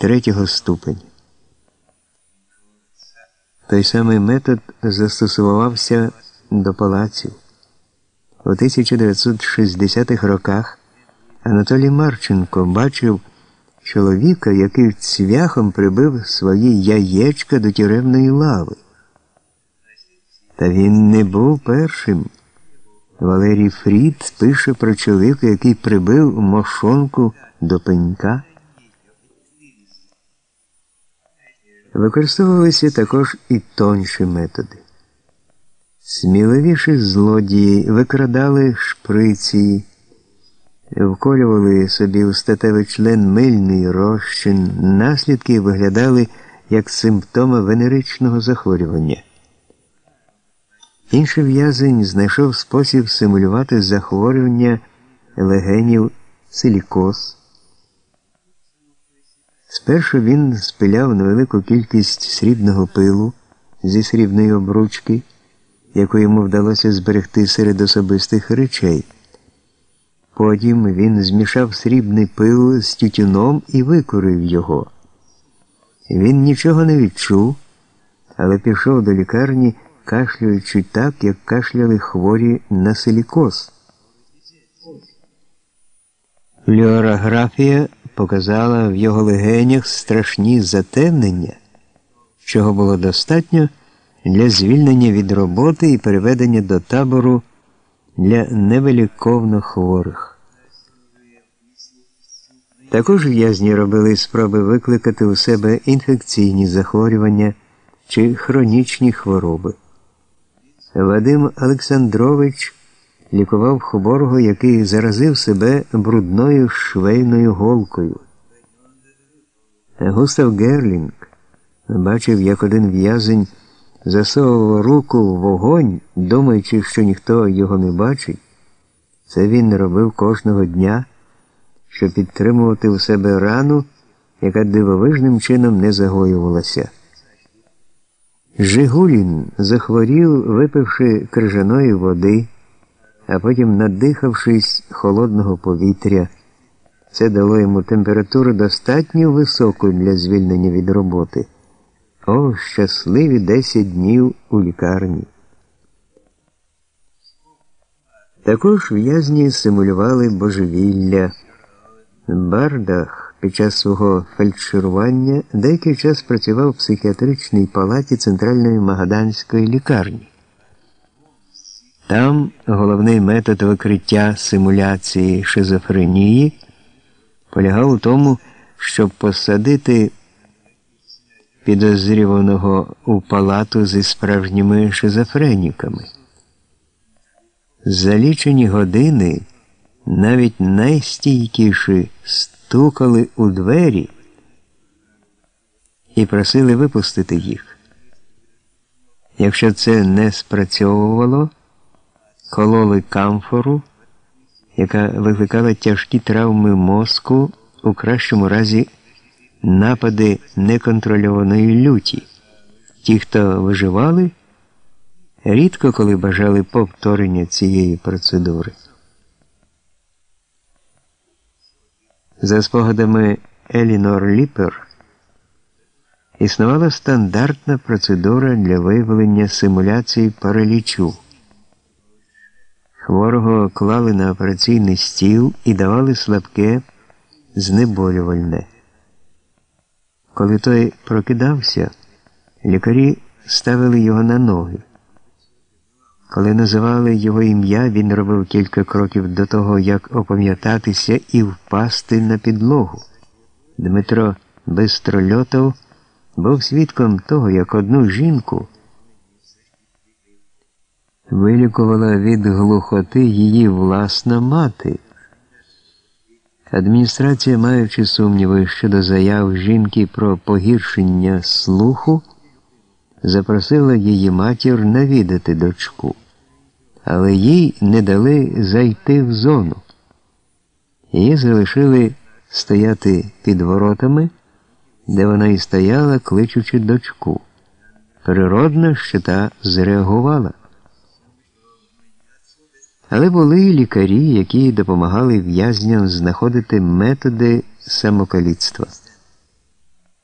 третього ступеня. Той самий метод застосувався до палаців. У 1960-х роках Анатолій Марченко бачив чоловіка, який цвяхом прибив свої яєчка до тюремної лави. Та він не був першим. Валерій Фрід пише про чоловіка, який прибив мошонку до пенька. Використовувалися також і тонші методи. Сміливіші злодії викрадали шприці, вколювали собі у статевий член мильний розчин, наслідки виглядали як симптоми венеричного захворювання. Інший в'язень знайшов спосіб симулювати захворювання легенів силікоз. Спершу він спиляв невелику кількість срібного пилу зі срібної обручки, яку йому вдалося зберегти серед особистих речей. Потім він змішав срібний пил з тютюном і викурив його. Він нічого не відчув, але пішов до лікарні, кашлюючи так, як кашляли хворі на силікоз. Флюорографія показала в його легенях страшні затемнення, чого було достатньо для звільнення від роботи і переведення до табору для невеликовно хворих. Також в'язні робили спроби викликати у себе інфекційні захворювання чи хронічні хвороби. Вадим Олександрович лікував хворого, який заразив себе брудною швейною голкою. Густав Герлінг бачив, як один в'язень засовував руку в вогонь, думаючи, що ніхто його не бачить. Це він робив кожного дня, щоб підтримувати у себе рану, яка дивовижним чином не загоювалася. Жигулін захворів, випивши крижаної води а потім, надихавшись холодного повітря, це дало йому температуру достатньо високу для звільнення від роботи. О, щасливі 10 днів у лікарні. Також в'язні симулювали божевілля. Бардах під час свого фельдширування деякий час працював в психіатричній палаті Центральної Магаданської лікарні. Там головний метод викриття симуляції шизофренії полягав у тому, щоб посадити підозрюваного у палату зі справжніми шизофреніками. За лічені години навіть найстійкіші стукали у двері і просили випустити їх. Якщо це не спрацьовувало, кололи камфору, яка викликала тяжкі травми мозку, у кращому разі напади неконтрольованої люті. Ті, хто виживали, рідко коли бажали повторення цієї процедури. За спогадами Елінор Ліпер, існувала стандартна процедура для виявлення симуляції паралічу. Хворого клали на операційний стіл і давали слабке, знеболювальне. Коли той прокидався, лікарі ставили його на ноги. Коли називали його ім'я, він робив кілька кроків до того, як опам'ятатися і впасти на підлогу. Дмитро Бистрольотов був свідком того, як одну жінку вилікувала від глухоти її власна мати. Адміністрація, маючи сумніви щодо заяв жінки про погіршення слуху, запросила її матір навідати дочку, але їй не дали зайти в зону. Її залишили стояти під воротами, де вона і стояла, кличучи дочку. Природно, що та зреагувала. Але були і лікарі, які допомагали в'язням знаходити методи самокаліцтва.